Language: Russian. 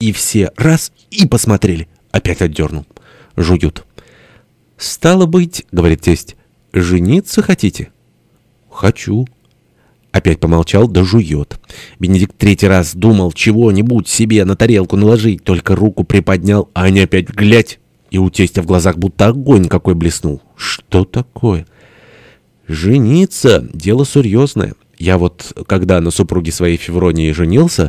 И все раз и посмотрели. Опять отдернул. Жуют. «Стало быть, — говорит тесть, — жениться хотите?» «Хочу». Опять помолчал, да жует. Бенедикт третий раз думал чего-нибудь себе на тарелку наложить, только руку приподнял, а они опять глядь. И у тестя в глазах будто огонь какой блеснул. Что такое? Жениться — дело серьезное. Я вот, когда на супруге своей Февронии женился,